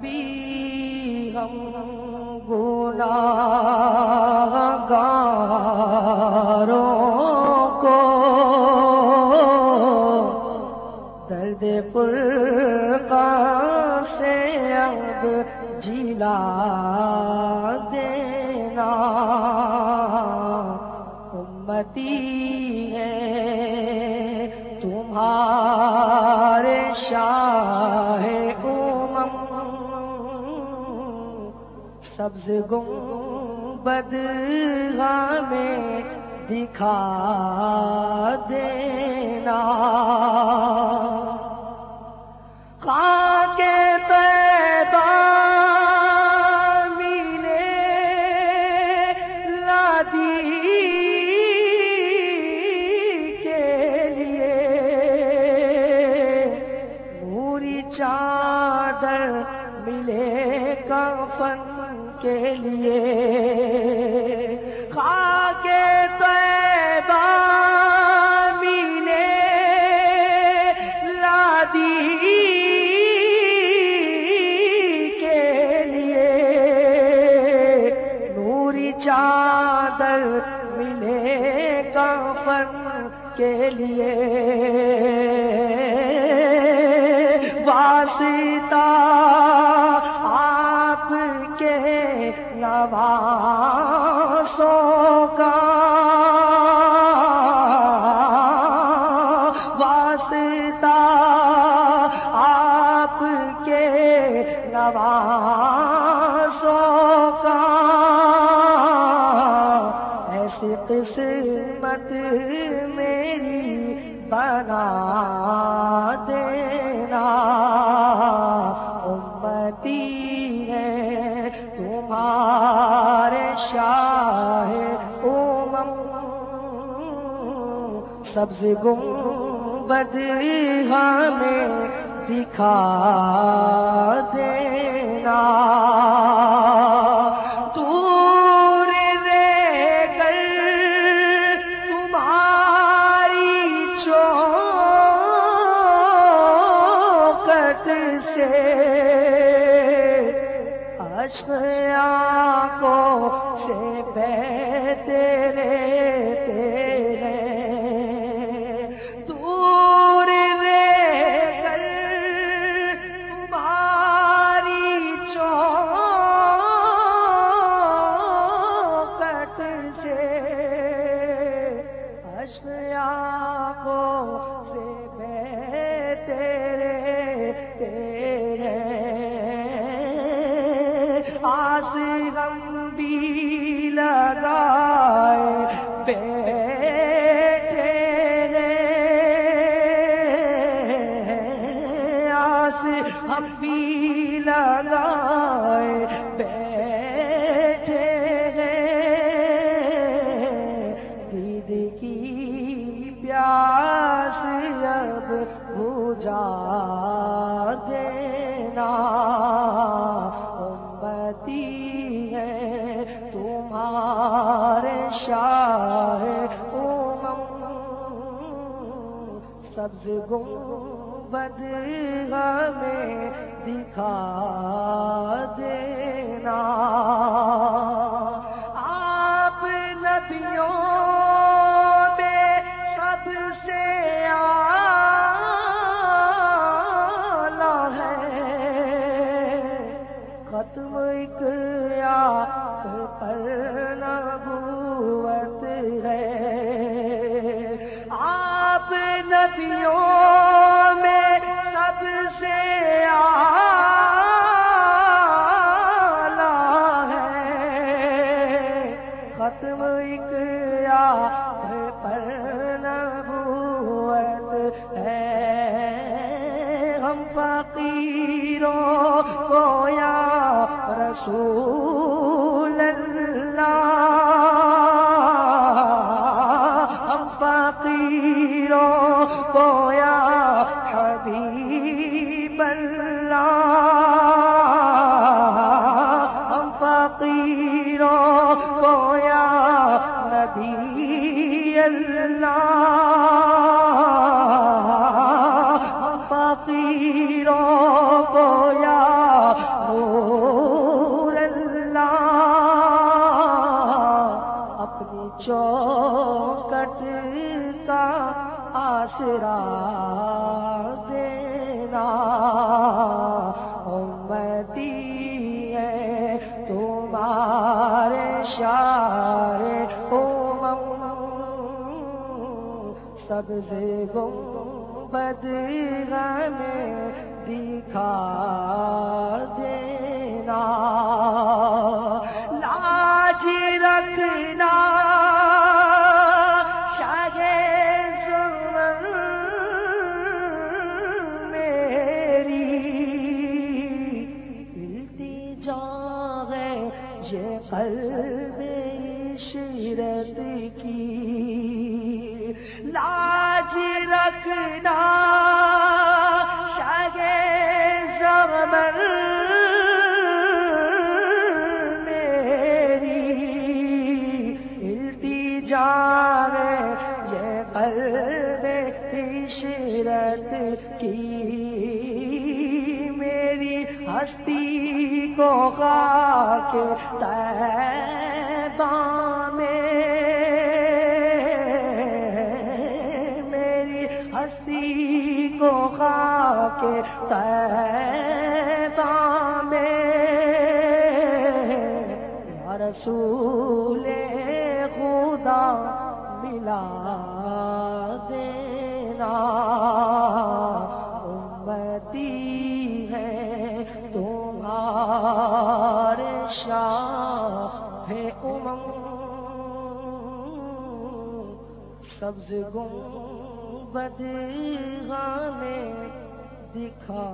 بھی ہم گنا گاروں کو۔ درد پور سے اب جلا دینا۔ امتی ہے تمہارے شاہ سبز گم بد میں دکھا دینا۔ کے پیدا لادی کے لیے۔ خاک طیبہ مینے لادی کے لیے۔ نوری چادر ملے کفن کے لیے۔ واسطہ نواسوں کا واسطہ آپ کے نواسوں کا ایسی قسمت میری بنا دینا امتی شاہ امم سبز گم بد ہمیں دکھا دینا۔ دور رہ کر تمہاری چوکٹ سے اشیا کو سے بہتے رہتے دور رہ کر تمہاری چوکٹ سے اشیا کو لگائے سبز گم بد ہمیں دکھا فقیروں کو یا رسول نبی اللہ ہم کو یا نور اللہ اپنی چوکٹ کا آسرا دینا امتی ہے تمہارے شار سبز گنبد میں دکھا دینا۔ لاج رکھنا۔ شاہ میری التجا یہ رکھنا شاہ زمن میری التجا ہے، یہ قلب عشرت کی میری ہستی کو خاک تیبہ ہستی کو خاک تیبہ میں۔ یا رسول خدا، ملا دینا۔ امتی ہے تمہارے شاہ ہے امنگ سبز گنبد میں دکھا